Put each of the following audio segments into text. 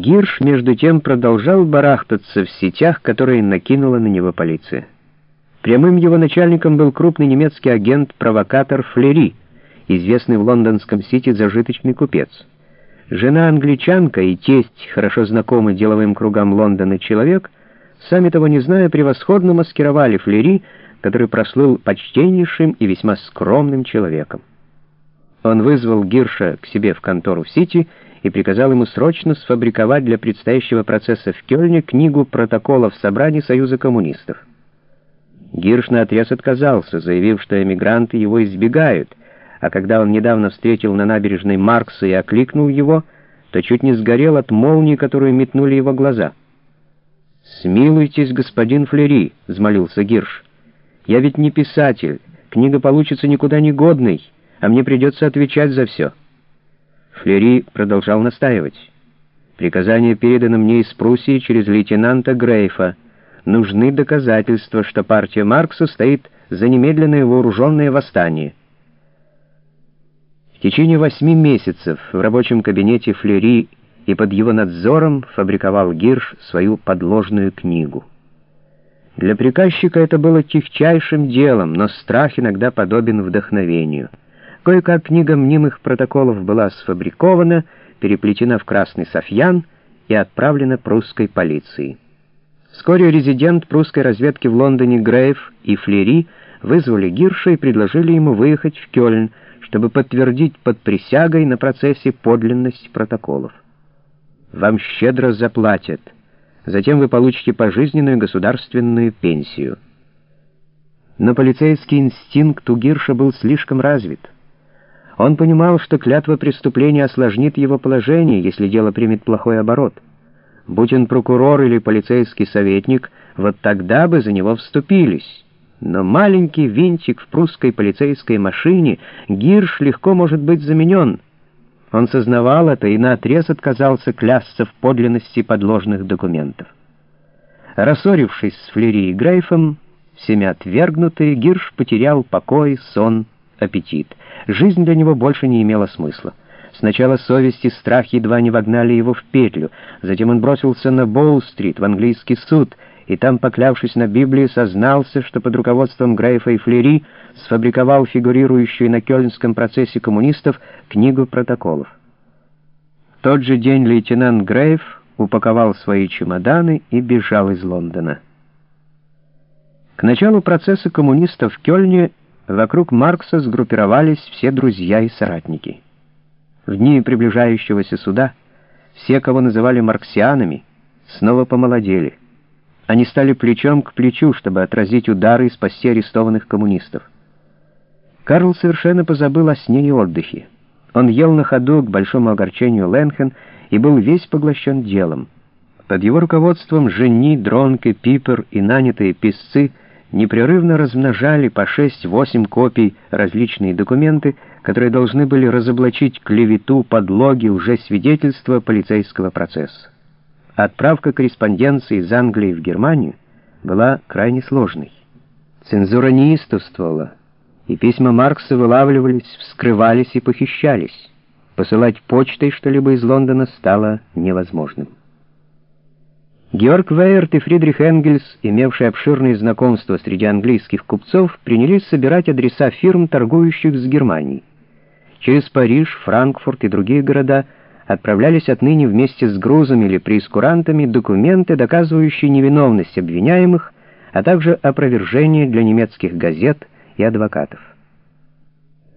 Гирш, между тем, продолжал барахтаться в сетях, которые накинула на него полиция. Прямым его начальником был крупный немецкий агент-провокатор Флери, известный в лондонском Сити зажиточный купец. Жена англичанка и тесть, хорошо знакомый деловым кругам Лондона человек, сами того не зная, превосходно маскировали Флери, который прослыл почтеннейшим и весьма скромным человеком. Он вызвал Гирша к себе в контору в Сити и приказал ему срочно сфабриковать для предстоящего процесса в Кёльне книгу протоколов собраний Союза коммунистов. Гирш наотрез отказался, заявив, что эмигранты его избегают, а когда он недавно встретил на набережной Маркса и окликнул его, то чуть не сгорел от молнии, которую метнули его глаза. «Смилуйтесь, господин Флери», — взмолился Гирш. «Я ведь не писатель, книга получится никуда не годной, а мне придется отвечать за все». Флери продолжал настаивать. «Приказание передано мне из Пруссии через лейтенанта Грейфа. Нужны доказательства, что партия Маркса стоит за немедленное вооруженное восстание». В течение восьми месяцев в рабочем кабинете Флери и под его надзором фабриковал Гирш свою подложную книгу. Для приказчика это было тихчайшим делом, но страх иногда подобен вдохновению — Кое-как книга мнимых протоколов была сфабрикована, переплетена в красный софьян и отправлена прусской полиции. Вскоре резидент прусской разведки в Лондоне Грейв и Флери вызвали Гирша и предложили ему выехать в Кёльн, чтобы подтвердить под присягой на процессе подлинность протоколов. «Вам щедро заплатят. Затем вы получите пожизненную государственную пенсию». Но полицейский инстинкт у Гирша был слишком развит. Он понимал, что клятва преступления осложнит его положение, если дело примет плохой оборот. Будь он прокурор или полицейский советник, вот тогда бы за него вступились. Но маленький винтик в прусской полицейской машине Гирш легко может быть заменен. Он сознавал это и наотрез отказался клясться в подлинности подложных документов. Рассорившись с Флери и Грейфом, всеми отвергнутый, Гирш потерял покой, сон, аппетит. Жизнь для него больше не имела смысла. Сначала совесть и страх едва не вогнали его в петлю, затем он бросился на Боу-стрит, в английский суд, и там, поклявшись на Библии, сознался, что под руководством Грейфа и Флери сфабриковал фигурирующую на кёльнском процессе коммунистов книгу протоколов. В тот же день лейтенант Грейф упаковал свои чемоданы и бежал из Лондона. К началу процесса коммунистов в Кёльне Вокруг Маркса сгруппировались все друзья и соратники. В дни приближающегося суда все, кого называли марксианами, снова помолодели. Они стали плечом к плечу, чтобы отразить удары и спасти арестованных коммунистов. Карл совершенно позабыл о сне и отдыхе. Он ел на ходу к большому огорчению Ленхен и был весь поглощен делом. Под его руководством жени, Дронке, Пипер и нанятые писцы — непрерывно размножали по 6-8 копий различные документы, которые должны были разоблачить клевету, подлоги, уже свидетельства полицейского процесса. Отправка корреспонденции из Англии в Германию была крайне сложной. Цензура неистовствовала, и письма Маркса вылавливались, вскрывались и похищались. Посылать почтой что-либо из Лондона стало невозможным. Георг Вейерт и Фридрих Энгельс, имевшие обширные знакомства среди английских купцов, принялись собирать адреса фирм, торгующих с Германией. Через Париж, Франкфурт и другие города отправлялись отныне вместе с грузами или прескурантами документы, доказывающие невиновность обвиняемых, а также опровержение для немецких газет и адвокатов.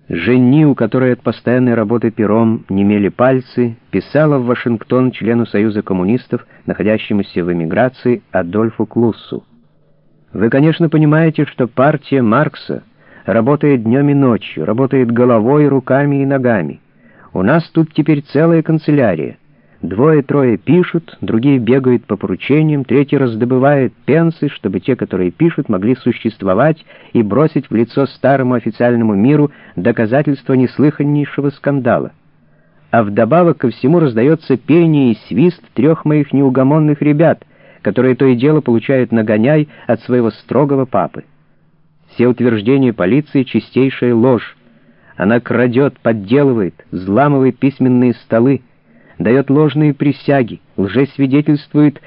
Женни, у которой от постоянной работы пером немели пальцы, писала в Вашингтон члену Союза коммунистов, находящемуся в эмиграции, Адольфу Клуссу. «Вы, конечно, понимаете, что партия Маркса работает днем и ночью, работает головой, руками и ногами. У нас тут теперь целая канцелярия». Двое-трое пишут, другие бегают по поручениям, третьи раздобывают пенсы, чтобы те, которые пишут, могли существовать и бросить в лицо старому официальному миру доказательства неслыханнейшего скандала. А вдобавок ко всему раздается пение и свист трех моих неугомонных ребят, которые то и дело получают нагоняй от своего строгого папы. Все утверждения полиции — чистейшая ложь. Она крадет, подделывает, взламывает письменные столы, дает ложные присяги, лжесвидетельствует